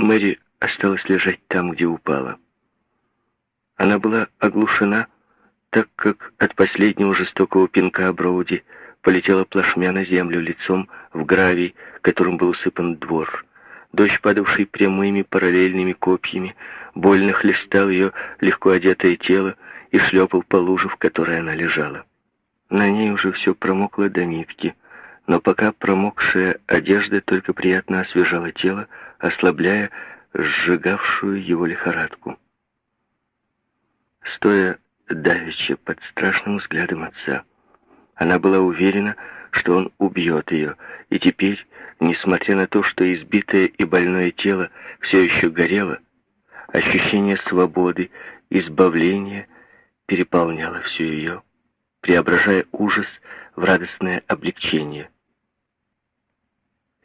Мэри осталась лежать там, где упала. Она была оглушена, так как от последнего жестокого пинка Броуди полетела плашмя на землю лицом в гравий, которым был усыпан двор. Дождь, падавший прямыми параллельными копьями, больно хлестал ее легко одетое тело и шлепал по луже, в которой она лежала. На ней уже все промокло до нитки, но пока промокшая одежда только приятно освежала тело, ослабляя сжигавшую его лихорадку. Стоя давеча под страшным взглядом отца, она была уверена, что он убьет ее, и теперь, несмотря на то, что избитое и больное тело все еще горело, ощущение свободы, избавления переполняло всю ее, преображая ужас в радостное облегчение.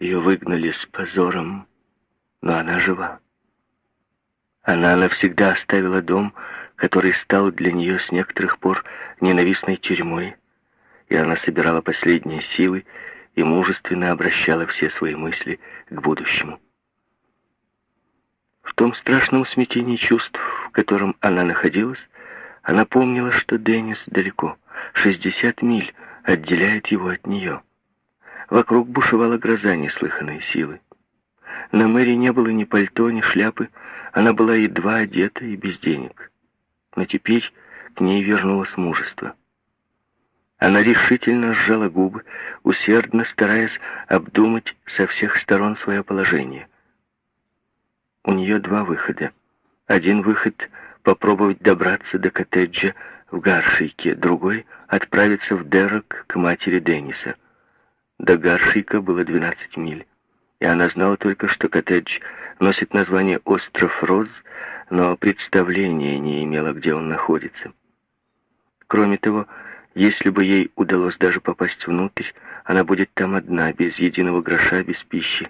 Ее выгнали с позором, но она жива. Она навсегда оставила дом, который стал для нее с некоторых пор ненавистной тюрьмой, и она собирала последние силы и мужественно обращала все свои мысли к будущему. В том страшном смятении чувств, в котором она находилась, она помнила, что Деннис далеко, 60 миль отделяет его от нее. Вокруг бушевала гроза неслыханной силы. На Мэри не было ни пальто, ни шляпы, она была едва одета и без денег. Но теперь к ней вернулось мужество. Она решительно сжала губы, усердно стараясь обдумать со всех сторон свое положение. У нее два выхода. Один выход — попробовать добраться до коттеджа в Гаршике, другой — отправиться в Дерек к матери Денниса. До Гаршика было 12 миль, и она знала только, что коттедж носит название «Остров Роз», но представления не имела, где он находится. Кроме того, если бы ей удалось даже попасть внутрь, она будет там одна, без единого гроша, без пищи.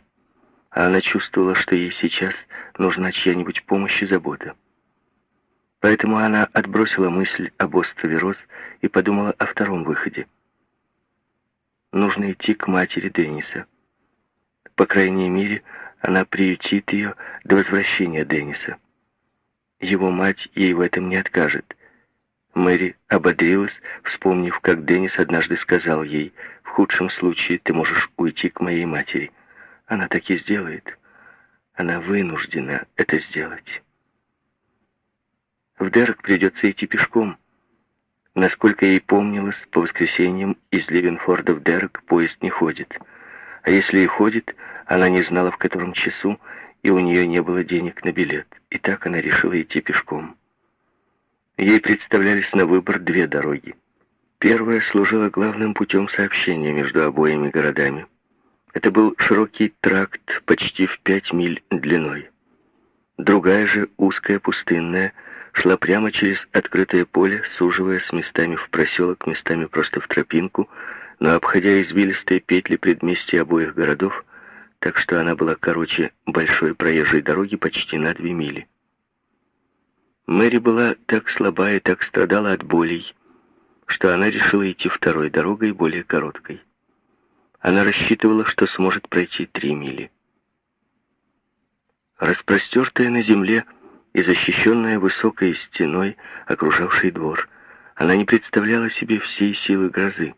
А она чувствовала, что ей сейчас нужна чья-нибудь помощь и забота. Поэтому она отбросила мысль об острове Роз и подумала о втором выходе. Нужно идти к матери Денниса. По крайней мере, она приютит ее до возвращения Денниса. Его мать ей в этом не откажет — Мэри ободрилась, вспомнив, как Деннис однажды сказал ей, «В худшем случае ты можешь уйти к моей матери». Она так и сделает. Она вынуждена это сделать. В Дерек придется идти пешком. Насколько ей помнилось, по воскресеньям из Ливенфорда в Дерек поезд не ходит. А если и ходит, она не знала, в котором часу, и у нее не было денег на билет. И так она решила идти пешком. Ей представлялись на выбор две дороги. Первая служила главным путем сообщения между обоими городами. Это был широкий тракт почти в пять миль длиной. Другая же, узкая, пустынная, шла прямо через открытое поле, суживаясь местами в проселок, местами просто в тропинку, но обходя извилистые петли предместья обоих городов, так что она была короче большой проезжей дороги почти на две мили. Мэри была так слаба и так страдала от болей, что она решила идти второй дорогой, более короткой. Она рассчитывала, что сможет пройти три мили. Распростертая на земле и защищенная высокой стеной, окружавшей двор, она не представляла себе всей силы грозы.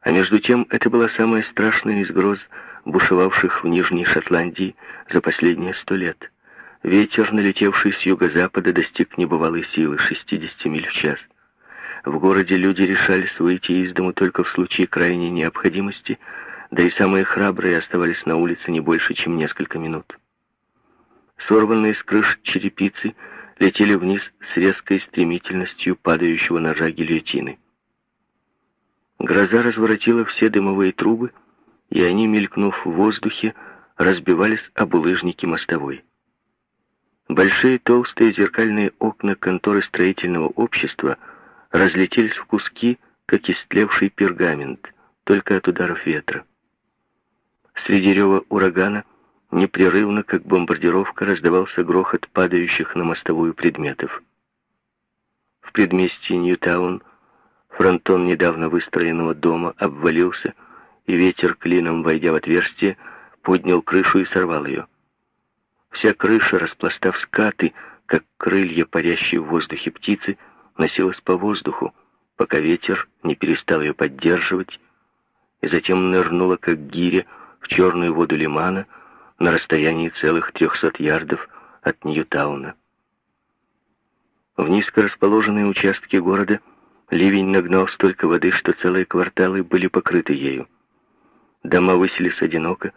А между тем это была самая страшная из гроз, бушевавших в Нижней Шотландии за последние сто лет. Ветер, налетевший с юго-запада, достиг небывалой силы 60 миль в час. В городе люди решались выйти из дому только в случае крайней необходимости, да и самые храбрые оставались на улице не больше, чем несколько минут. Сорванные с крыш черепицы летели вниз с резкой стремительностью падающего ножа гильотины. Гроза разворотила все дымовые трубы, и они, мелькнув в воздухе, разбивались об улыжники мостовой. Большие толстые зеркальные окна конторы строительного общества разлетелись в куски, как истлевший пергамент, только от ударов ветра. Среди рева урагана непрерывно, как бомбардировка, раздавался грохот падающих на мостовую предметов. В предместье Ньютаун фронтон недавно выстроенного дома обвалился, и ветер, клином войдя в отверстие, поднял крышу и сорвал ее. Вся крыша, распластав скаты, как крылья парящие в воздухе птицы, носилась по воздуху, пока ветер не перестал ее поддерживать, и затем нырнула, как гиря, в черную воду лимана на расстоянии целых трехсот ярдов от Ньютауна. В низко расположенные участки города ливень нагнал столько воды, что целые кварталы были покрыты ею. Дома высились одиноко,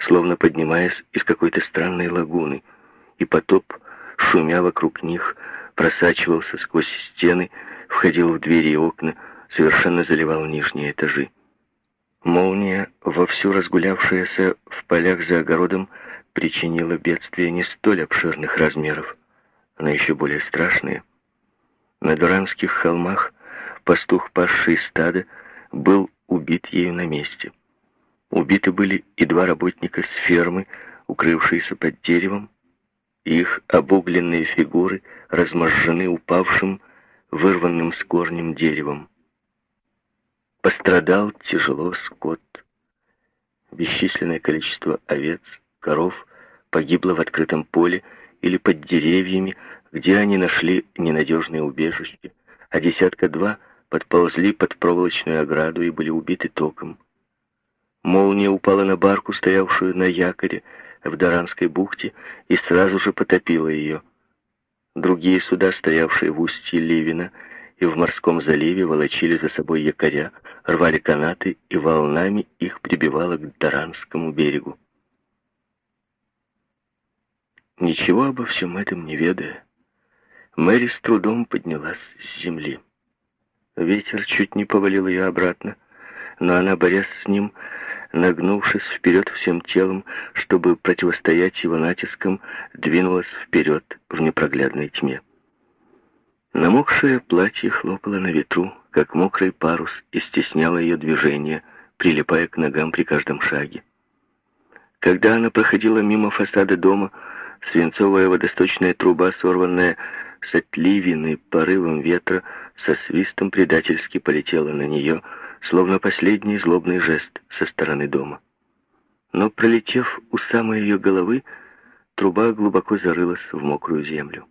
словно поднимаясь из какой-то странной лагуны, и потоп, шумя вокруг них, просачивался сквозь стены, входил в двери и окна, совершенно заливал нижние этажи. Молния, вовсю разгулявшаяся в полях за огородом, причинила бедствие не столь обширных размеров, но еще более страшные. На Дуранских холмах пастух, пасший стада, был убит ею на месте. Убиты были и два работника с фермы, укрывшиеся под деревом, их обугленные фигуры разможжены упавшим, вырванным с корнем деревом. Пострадал тяжело скот. Бесчисленное количество овец, коров погибло в открытом поле или под деревьями, где они нашли ненадежное убежище, а десятка-два подползли под проволочную ограду и были убиты током. Молния упала на барку, стоявшую на якоре в Даранской бухте, и сразу же потопила ее. Другие суда, стоявшие в устье Ливина и в морском заливе, волочили за собой якоря, рвали канаты, и волнами их прибивало к Даранскому берегу. Ничего обо всем этом не ведая, Мэри с трудом поднялась с земли. Ветер чуть не повалил ее обратно, но она, борясь с ним, нагнувшись вперед всем телом, чтобы противостоять его натискам, двинулась вперед в непроглядной тьме. Намокшее платье хлопало на ветру, как мокрый парус, и стесняло ее движение, прилипая к ногам при каждом шаге. Когда она проходила мимо фасада дома, свинцовая водосточная труба, сорванная с отливины порывом ветра, со свистом предательски полетела на нее, словно последний злобный жест со стороны дома. Но, пролетев у самой ее головы, труба глубоко зарылась в мокрую землю.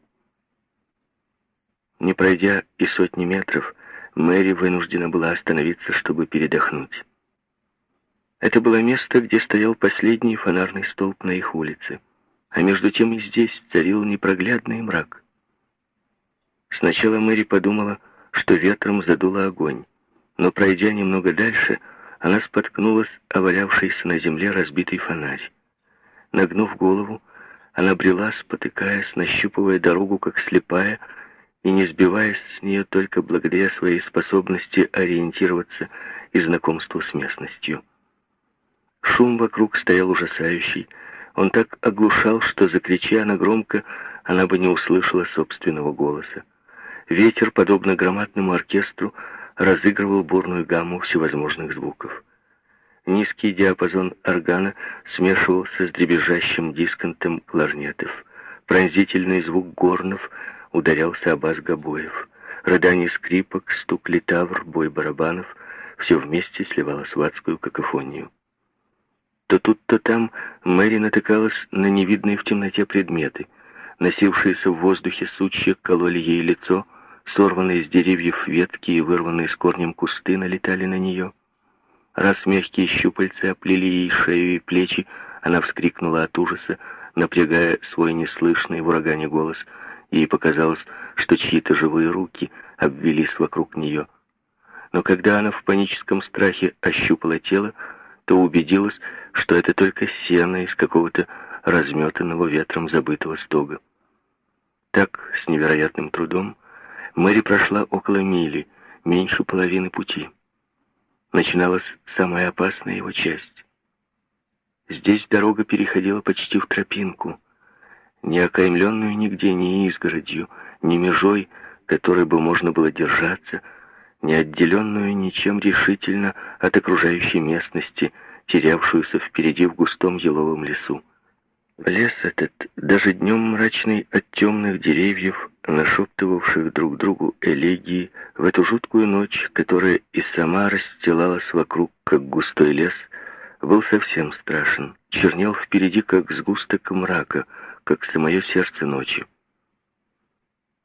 Не пройдя и сотни метров, Мэри вынуждена была остановиться, чтобы передохнуть. Это было место, где стоял последний фонарный столб на их улице, а между тем и здесь царил непроглядный мрак. Сначала Мэри подумала, что ветром задуло огонь но, пройдя немного дальше, она споткнулась о валявшийся на земле разбитый фонарь. Нагнув голову, она брела, спотыкаясь, нащупывая дорогу, как слепая, и не сбиваясь с нее только благодаря своей способности ориентироваться и знакомству с местностью. Шум вокруг стоял ужасающий. Он так оглушал, что, закрича она громко, она бы не услышала собственного голоса. Ветер, подобно громадному оркестру, разыгрывал бурную гамму всевозможных звуков. Низкий диапазон органа смешивался с дребезжащим дисконтом кларнетов. Пронзительный звук горнов ударялся о бас гобоев. Рыдание скрипок, стук литавр, бой барабанов — все вместе сливалось в адскую какофонию. То тут, то там Мэри натыкалась на невидные в темноте предметы. Носившиеся в воздухе сучья кололи ей лицо — Сорванные с деревьев ветки и вырванные с корнем кусты налетали на нее. Раз мягкие щупальцы оплели ей шею и плечи, она вскрикнула от ужаса, напрягая свой неслышный в урагане голос. Ей показалось, что чьи-то живые руки обвелись вокруг нее. Но когда она в паническом страхе ощупала тело, то убедилась, что это только сено из какого-то разметанного ветром забытого стога. Так, с невероятным трудом, Мэри прошла около мили, меньше половины пути. Начиналась самая опасная его часть. Здесь дорога переходила почти в тропинку, не окаймленную нигде ни изгородью, ни межой, которой бы можно было держаться, не отделенную ничем решительно от окружающей местности, терявшуюся впереди в густом еловом лесу. Лес этот, даже днем мрачный от темных деревьев, нашептывавших друг другу элегии, в эту жуткую ночь, которая и сама расстилалась вокруг, как густой лес, был совсем страшен, чернел впереди, как сгусток мрака, как самое сердце ночи.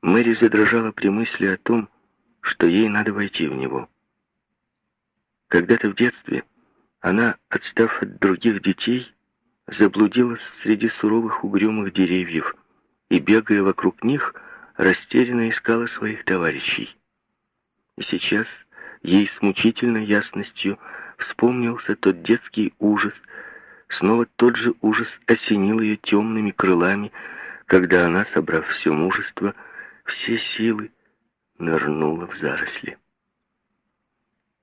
Мэри задрожала при мысли о том, что ей надо войти в него. Когда-то в детстве она, отстав от других детей, заблудилась среди суровых угрюмых деревьев и, бегая вокруг них, растерянно искала своих товарищей. И сейчас ей с мучительной ясностью вспомнился тот детский ужас, снова тот же ужас осенил ее темными крылами, когда она, собрав все мужество, все силы, нырнула в заросли.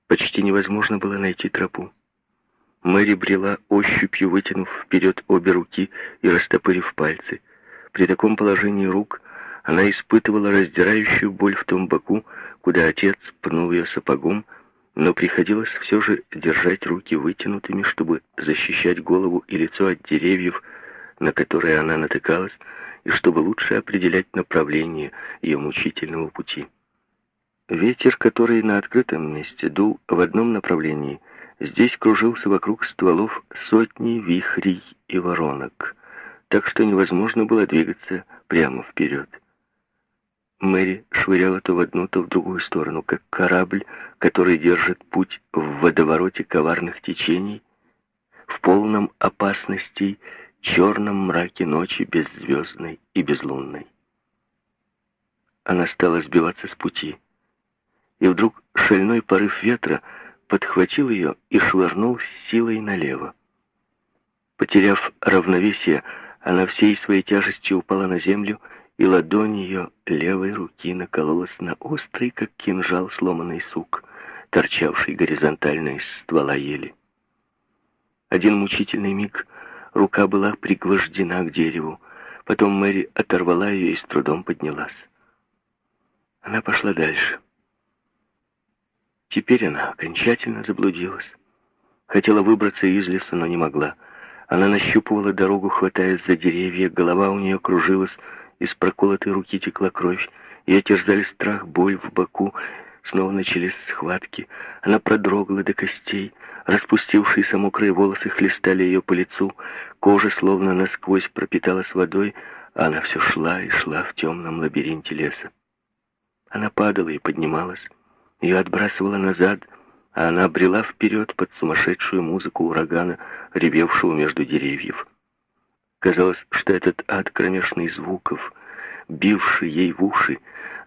Почти невозможно было найти тропу. Мэри брела ощупью, вытянув вперед обе руки и растопырив пальцы. При таком положении рук она испытывала раздирающую боль в том боку, куда отец пнул ее сапогом, но приходилось все же держать руки вытянутыми, чтобы защищать голову и лицо от деревьев, на которые она натыкалась, и чтобы лучше определять направление ее мучительного пути. Ветер, который на открытом месте дул в одном направлении, здесь кружился вокруг стволов сотни вихрей и воронок, так что невозможно было двигаться прямо вперед. Мэри швыряла то в одну, то в другую сторону, как корабль, который держит путь в водовороте коварных течений, в полном опасности, черном мраке ночи беззвездной и безлунной. Она стала сбиваться с пути и вдруг шальной порыв ветра подхватил ее и швырнул силой налево. Потеряв равновесие, она всей своей тяжестью упала на землю, и ладонь ее левой руки накололась на острый, как кинжал, сломанный сук, торчавший горизонтально из ствола ели. Один мучительный миг рука была пригвождена к дереву, потом Мэри оторвала ее и с трудом поднялась. Она пошла дальше. Теперь она окончательно заблудилась. Хотела выбраться из леса, но не могла. Она нащупывала дорогу, хватаясь за деревья, голова у нее кружилась, из проколотой руки текла кровь, ее терзали страх, боль в боку, снова начались схватки. Она продрогла до костей, распустившиеся мокрые волосы хлестали ее по лицу, кожа словно насквозь пропиталась водой, она все шла и шла в темном лабиринте леса. Она падала и поднималась, ее отбрасывало назад, а она брела вперед под сумасшедшую музыку урагана, ревевшего между деревьев. Казалось, что этот ад кромешных звуков, бивший ей в уши,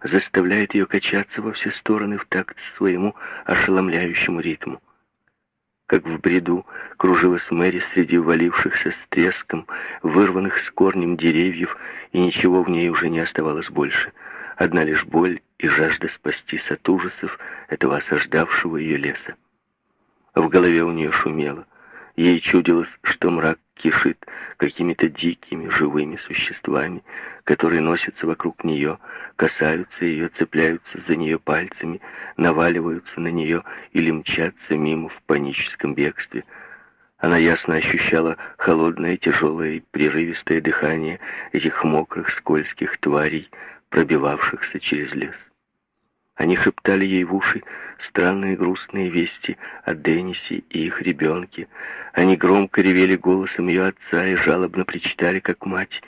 заставляет ее качаться во все стороны в такт своему ошеломляющему ритму. Как в бреду кружилась Мэри среди валившихся с треском, вырванных с корнем деревьев, и ничего в ней уже не оставалось больше — Одна лишь боль и жажда спастись от ужасов этого осаждавшего ее леса. В голове у нее шумело. Ей чудилось, что мрак кишит какими-то дикими живыми существами, которые носятся вокруг нее, касаются ее, цепляются за нее пальцами, наваливаются на нее или мчатся мимо в паническом бегстве. Она ясно ощущала холодное, тяжелое и прерывистое дыхание этих мокрых, скользких тварей, пробивавшихся через лес. Они шептали ей в уши странные грустные вести о Деннисе и их ребенке. Они громко ревели голосом ее отца и жалобно причитали, как мать.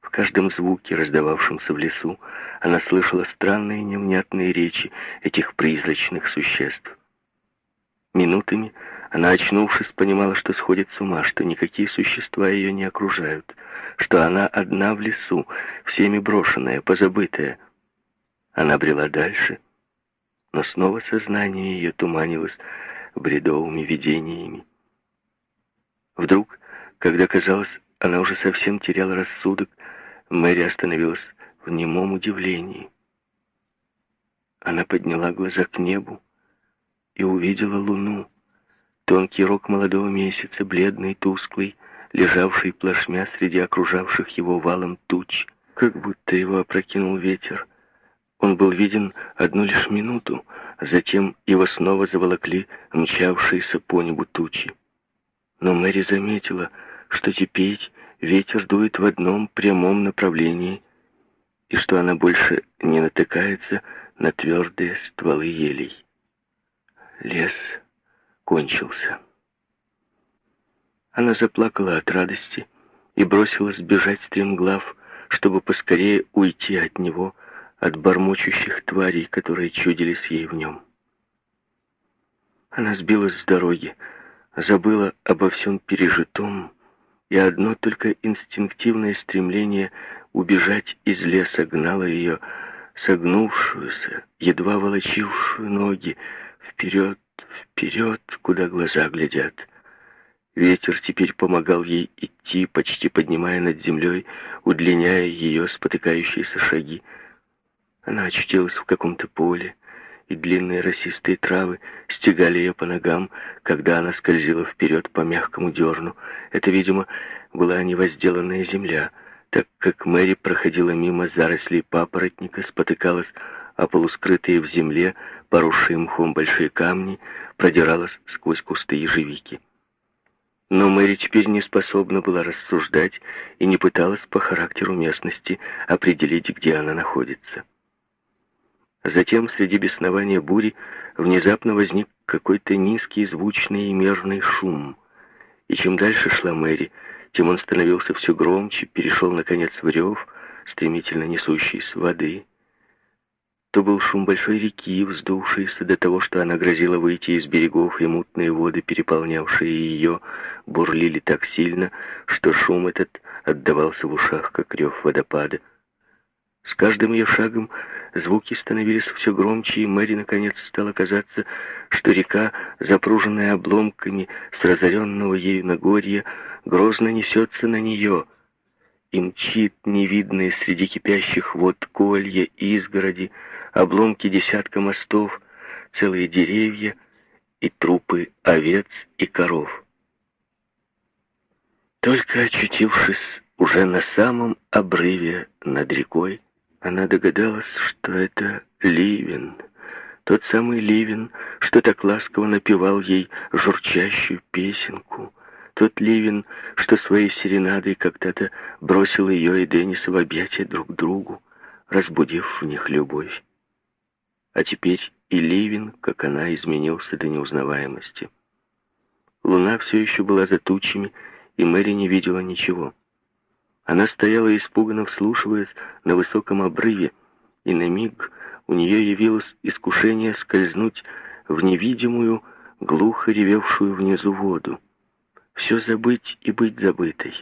В каждом звуке, раздававшемся в лесу, она слышала странные невнятные речи этих призрачных существ. Минутами она, очнувшись, понимала, что сходит с ума, что никакие существа ее не окружают, что она одна в лесу, всеми брошенная, позабытая. Она брела дальше, но снова сознание ее туманилось бредовыми видениями. Вдруг, когда казалось, она уже совсем теряла рассудок, Мэри остановилась в немом удивлении. Она подняла глаза к небу и увидела луну. Тонкий рог молодого месяца, бледный, тусклый, лежавший плашмя среди окружавших его валом туч, как будто его опрокинул ветер. Он был виден одну лишь минуту, а затем его снова заволокли мчавшиеся по небу тучи. Но Мэри заметила, что теперь ветер дует в одном прямом направлении, и что она больше не натыкается на твердые стволы елей. Лес кончился. Она заплакала от радости и бросилась бежать стремглав, чтобы поскорее уйти от него, от бормочущих тварей, которые чудились ей в нем. Она сбилась с дороги, забыла обо всем пережитом, и одно только инстинктивное стремление убежать из леса гнало ее, согнувшуюся, едва волочившую ноги, вперед, вперед, куда глаза глядят. Ветер теперь помогал ей идти, почти поднимая над землей, удлиняя ее спотыкающиеся шаги. Она очутилась в каком-то поле, и длинные росистые травы стегали ее по ногам, когда она скользила вперед по мягкому дерну. Это, видимо, была невозделанная земля, так как Мэри проходила мимо зарослей папоротника, спотыкалась а полускрытые в земле, поросшие мхом большие камни, продиралась сквозь кусты ежевики. Но Мэри теперь не способна была рассуждать и не пыталась по характеру местности определить, где она находится. Затем среди беснования бури внезапно возник какой-то низкий, звучный и мерный шум. И чем дальше шла Мэри, тем он становился все громче, перешел, наконец, в рев, стремительно несущийся воды. То был шум большой реки, вздувшийся до того, что она грозила выйти из берегов, и мутные воды, переполнявшие ее, бурлили так сильно, что шум этот отдавался в ушах, как рев водопада. С каждым ее шагом звуки становились все громче, и Мэри наконец стало казаться, что река, запруженная обломками с разоренного ею Нагорья, грозно несется на нее и мчит невидные среди кипящих вод колья, изгороди, обломки десятка мостов, целые деревья и трупы овец и коров. Только очутившись уже на самом обрыве над рекой, она догадалась, что это Ливен, тот самый Ливен, что так ласково напевал ей журчащую песенку, тот Ливен, что своей серенадой когда-то бросил ее и Денниса в объятия друг другу, разбудив в них любовь. А теперь и Ливен, как она, изменился до неузнаваемости. Луна все еще была за тучами, и Мэри не видела ничего. Она стояла испуганно вслушиваясь на высоком обрыве, и на миг у нее явилось искушение скользнуть в невидимую, глухо ревевшую внизу воду. Все забыть и быть забытой.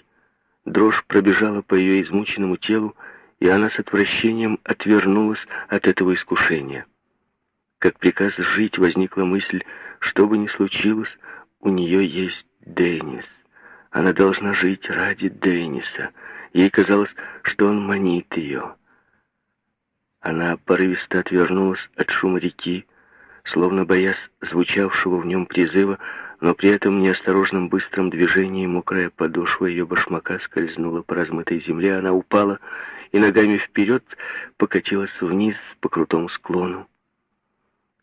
Дрожь пробежала по ее измученному телу, и она с отвращением отвернулась от этого искушения. Как приказ жить возникла мысль, что бы ни случилось, у нее есть Деннис. Она должна жить ради Денниса. Ей казалось, что он манит ее. Она порывисто отвернулась от шума реки, словно боясь звучавшего в нем призыва, но при этом неосторожном быстром движении мокрая подошва ее башмака скользнула по размытой земле, она упала и ногами вперед покатилась вниз по крутому склону.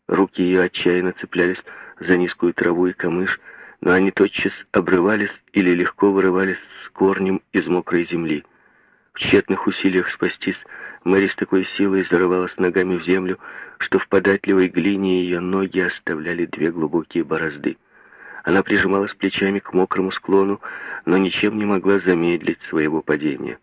Руки ее отчаянно цеплялись за низкую траву и камыш, но они тотчас обрывались или легко вырывались с корнем из мокрой земли. В тщетных усилиях спастись Мэри с такой силой зарывалась ногами в землю, что в податливой глине ее ноги оставляли две глубокие борозды. Она прижималась плечами к мокрому склону, но ничем не могла замедлить своего падения.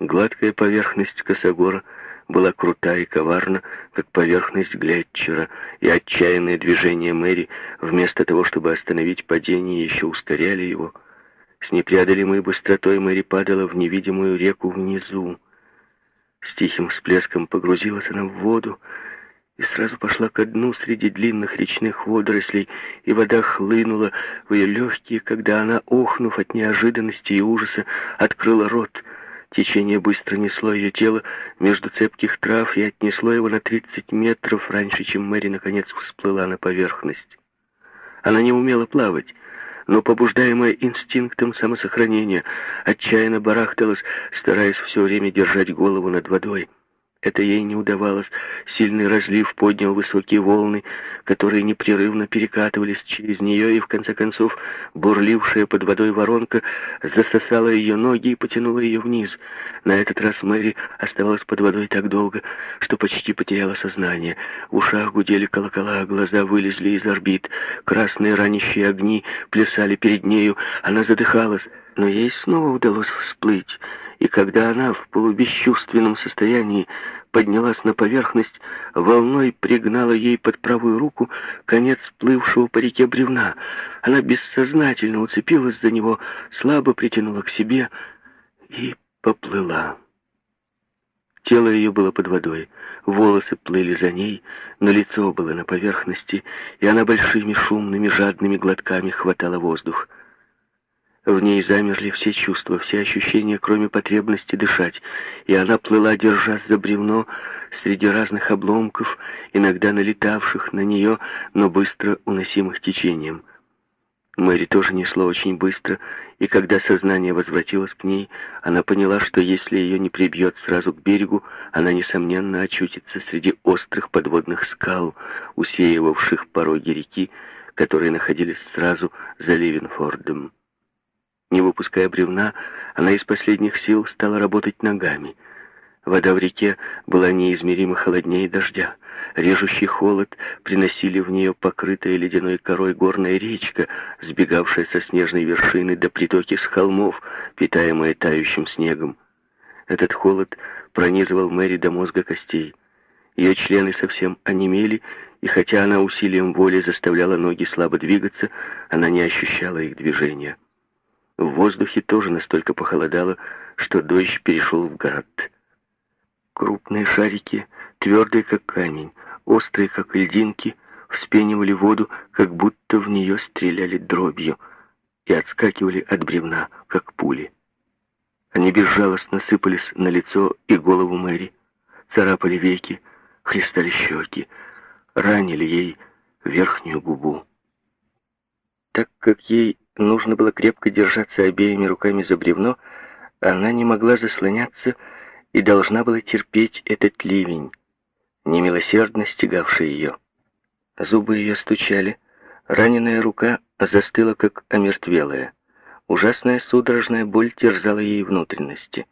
Гладкая поверхность косогора — была крута и коварна, как поверхность Глетчера, и отчаянные движения Мэри, вместо того, чтобы остановить падение, еще ускоряли его. С непреодолимой быстротой Мэри падала в невидимую реку внизу. С тихим всплеском погрузилась она в воду и сразу пошла ко дну среди длинных речных водорослей, и вода хлынула в ее легкие, когда она, охнув от неожиданности и ужаса, открыла рот — Течение быстро несло ее тело между цепких трав и отнесло его на 30 метров раньше, чем Мэри наконец всплыла на поверхность. Она не умела плавать, но, побуждаемая инстинктом самосохранения, отчаянно барахталась, стараясь все время держать голову над водой. Это ей не удавалось. Сильный разлив поднял высокие волны, которые непрерывно перекатывались через нее, и в конце концов бурлившая под водой воронка засосала ее ноги и потянула ее вниз. На этот раз Мэри оставалась под водой так долго, что почти потеряла сознание. В ушах гудели колокола, глаза вылезли из орбит, красные ранящие огни плясали перед нею, она задыхалась, но ей снова удалось всплыть и когда она в полубесчувственном состоянии поднялась на поверхность, волной пригнала ей под правую руку конец плывшего по реке бревна. Она бессознательно уцепилась за него, слабо притянула к себе и поплыла. Тело ее было под водой, волосы плыли за ней, но лицо было на поверхности, и она большими шумными жадными глотками хватала воздух. В ней замерли все чувства, все ощущения, кроме потребности дышать, и она плыла, держась за бревно, среди разных обломков, иногда налетавших на нее, но быстро уносимых течением. Мэри тоже несла очень быстро, и когда сознание возвратилось к ней, она поняла, что если ее не прибьет сразу к берегу, она, несомненно, очутится среди острых подводных скал, усеивавших пороги реки, которые находились сразу за Ливенфордом. Не выпуская бревна, она из последних сил стала работать ногами. Вода в реке была неизмеримо холоднее дождя. Режущий холод приносили в нее покрытая ледяной корой горная речка, сбегавшая со снежной вершины до притоки с холмов, питаемая тающим снегом. Этот холод пронизывал Мэри до мозга костей. Ее члены совсем онемели, и хотя она усилием воли заставляла ноги слабо двигаться, она не ощущала их движения. В воздухе тоже настолько похолодало, что дождь перешел в град. Крупные шарики, твердые как камень, острые как льдинки, вспенивали воду, как будто в нее стреляли дробью, и отскакивали от бревна, как пули. Они безжалостно сыпались на лицо и голову Мэри, царапали веки, хлестали щеки, ранили ей верхнюю губу. Так как ей нужно было крепко держаться обеими руками за бревно, она не могла заслоняться и должна была терпеть этот ливень, немилосердно стегавший ее. Зубы ее стучали, раненая рука застыла, как омертвелая. Ужасная судорожная боль терзала ей внутренности.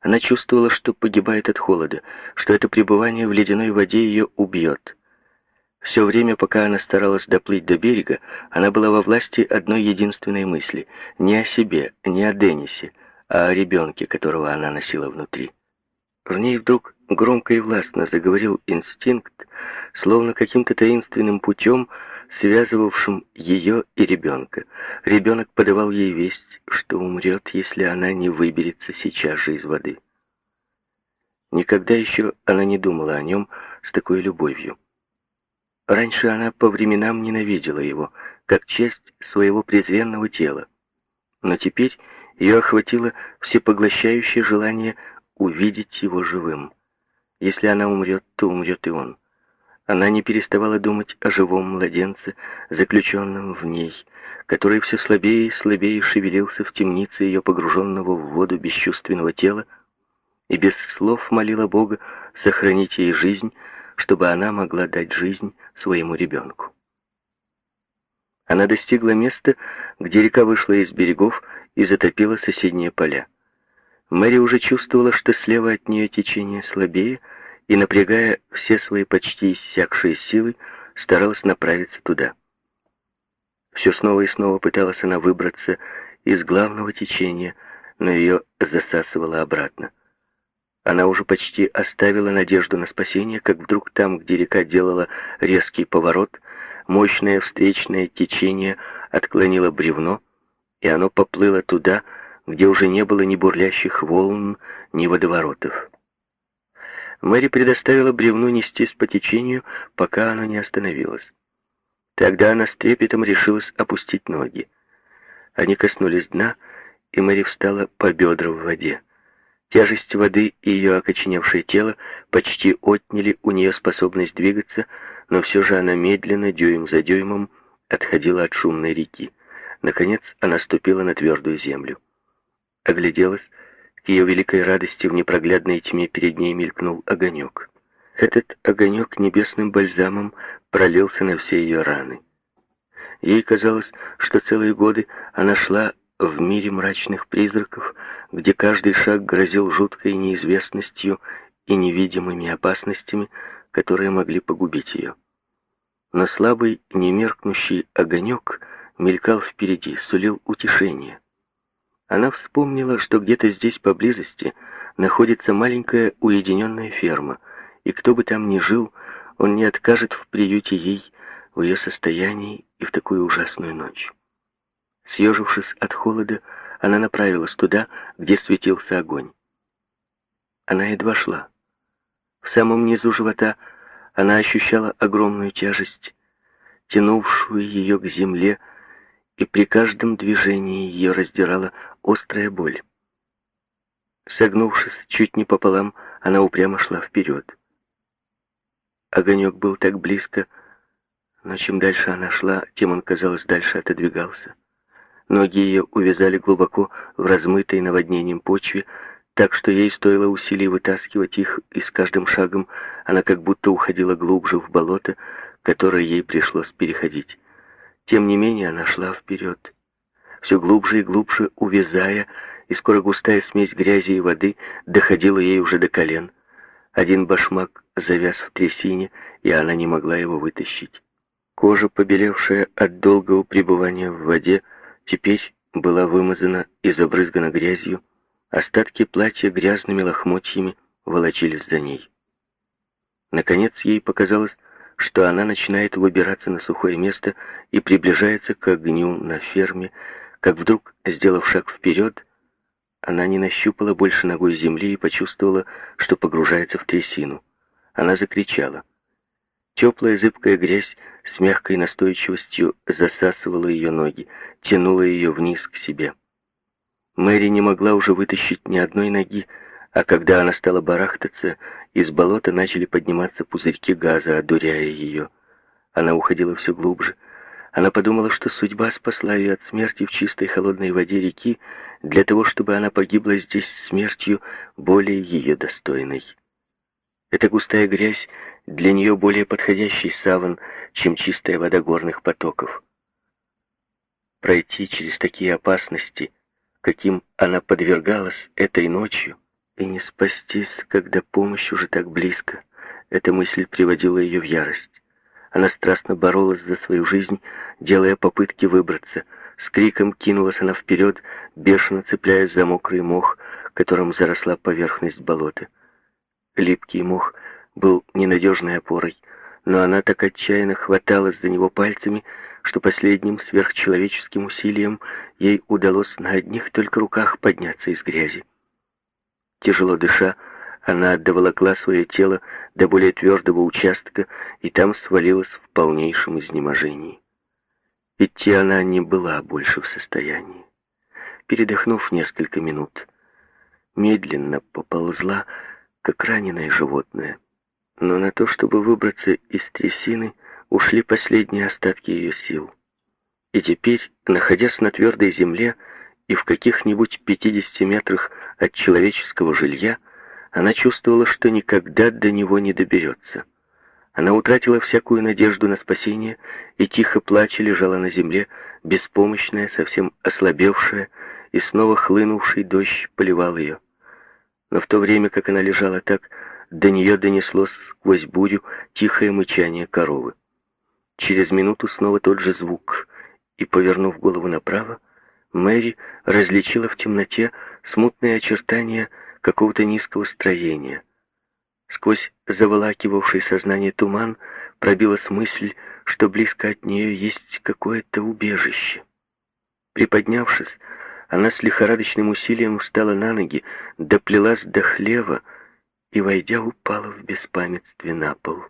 Она чувствовала, что погибает от холода, что это пребывание в ледяной воде ее убьет. Все время, пока она старалась доплыть до берега, она была во власти одной единственной мысли — не о себе, не о Деннисе, а о ребенке, которого она носила внутри. В ней вдруг громко и властно заговорил инстинкт, словно каким-то таинственным путем, связывавшим ее и ребенка. Ребенок подавал ей весть, что умрет, если она не выберется сейчас же из воды. Никогда еще она не думала о нем с такой любовью. Раньше она по временам ненавидела его, как часть своего презренного тела. Но теперь ее охватило всепоглощающее желание увидеть его живым. Если она умрет, то умрет и он. Она не переставала думать о живом младенце, заключенном в ней, который все слабее и слабее шевелился в темнице ее погруженного в воду бесчувственного тела, и без слов молила Бога сохранить ей жизнь, чтобы она могла дать жизнь своему ребенку. Она достигла места, где река вышла из берегов и затопила соседние поля. Мэри уже чувствовала, что слева от нее течение слабее, и, напрягая все свои почти иссякшие силы, старалась направиться туда. Все снова и снова пыталась она выбраться из главного течения, но ее засасывало обратно. Она уже почти оставила надежду на спасение, как вдруг там, где река делала резкий поворот, мощное встречное течение отклонило бревно, и оно поплыло туда, где уже не было ни бурлящих волн, ни водоворотов. Мэри предоставила бревну нестись по течению, пока оно не остановилось. Тогда она с трепетом решилась опустить ноги. Они коснулись дна, и Мэри встала по бедра в воде. Тяжесть воды и ее окоченевшее тело почти отняли у нее способность двигаться, но все же она медленно, дюйм за дюймом, отходила от шумной реки. Наконец она ступила на твердую землю. Огляделась, К ее великой радости в непроглядной тьме перед ней мелькнул огонек. Этот огонек небесным бальзамом пролился на все ее раны. Ей казалось, что целые годы она шла в мире мрачных призраков, где каждый шаг грозил жуткой неизвестностью и невидимыми опасностями, которые могли погубить ее. Но слабый, немеркнущий огонек мелькал впереди, сулил утешение. Она вспомнила, что где-то здесь поблизости находится маленькая уединенная ферма, и кто бы там ни жил, он не откажет в приюте ей в ее состоянии и в такую ужасную ночь. Съежившись от холода, она направилась туда, где светился огонь. Она едва шла. В самом низу живота она ощущала огромную тяжесть, тянувшую ее к земле, и при каждом движении ее раздирала острая боль. Согнувшись чуть не пополам, она упрямо шла вперед. Огонек был так близко, но чем дальше она шла, тем он, казалось, дальше отодвигался. Ноги ее увязали глубоко в размытой наводнением почве, так что ей стоило усилий вытаскивать их, и с каждым шагом она как будто уходила глубже в болото, которое ей пришлось переходить. Тем не менее она шла вперед, все глубже и глубже увязая, и скоро густая смесь грязи и воды доходила ей уже до колен. Один башмак завяз в трясине, и она не могла его вытащить. Кожа, побелевшая от долгого пребывания в воде, теперь была вымазана и забрызгана грязью, остатки платья грязными лохмотьями волочились за ней. Наконец ей показалось, что она начинает выбираться на сухое место и приближается к огню на ферме, как вдруг, сделав шаг вперед, она не нащупала больше ногой земли и почувствовала, что погружается в трясину. Она закричала. Теплая зыбкая грязь с мягкой настойчивостью засасывала ее ноги, тянула ее вниз к себе. Мэри не могла уже вытащить ни одной ноги, а когда она стала барахтаться, из болота начали подниматься пузырьки газа, одуряя ее. Она уходила все глубже. Она подумала, что судьба спасла ее от смерти в чистой холодной воде реки для того, чтобы она погибла здесь смертью более ее достойной. Эта густая грязь для нее более подходящий саван, чем чистая вода горных потоков. Пройти через такие опасности, каким она подвергалась этой ночью, и не спастись, когда помощь уже так близко, эта мысль приводила ее в ярость. Она страстно боролась за свою жизнь, делая попытки выбраться. С криком кинулась она вперед, бешено цепляясь за мокрый мох, которым заросла поверхность болота. Липкий мох был ненадежной опорой, но она так отчаянно хваталась за него пальцами, что последним сверхчеловеческим усилием ей удалось на одних только руках подняться из грязи. Тяжело дыша, она отдаволокла свое тело до более твердого участка и там свалилась в полнейшем изнеможении. Идти она не была больше в состоянии. Передохнув несколько минут, медленно поползла, как раненое животное. Но на то, чтобы выбраться из трясины, ушли последние остатки ее сил. И теперь, находясь на твердой земле и в каких-нибудь 50 метрах от человеческого жилья, она чувствовала, что никогда до него не доберется. Она утратила всякую надежду на спасение и, тихо плача, лежала на земле, беспомощная, совсем ослабевшая, и снова хлынувший дождь поливал ее но в то время, как она лежала так, до нее донеслось сквозь бурю тихое мычание коровы. Через минуту снова тот же звук, и, повернув голову направо, Мэри различила в темноте смутные очертания какого-то низкого строения. Сквозь заволакивавший сознание туман пробилась мысль, что близко от нее есть какое-то убежище. Приподнявшись, она с лихорадочным усилием встала на ноги, доплелась до хлева и, войдя, упала в беспамятстве на пол.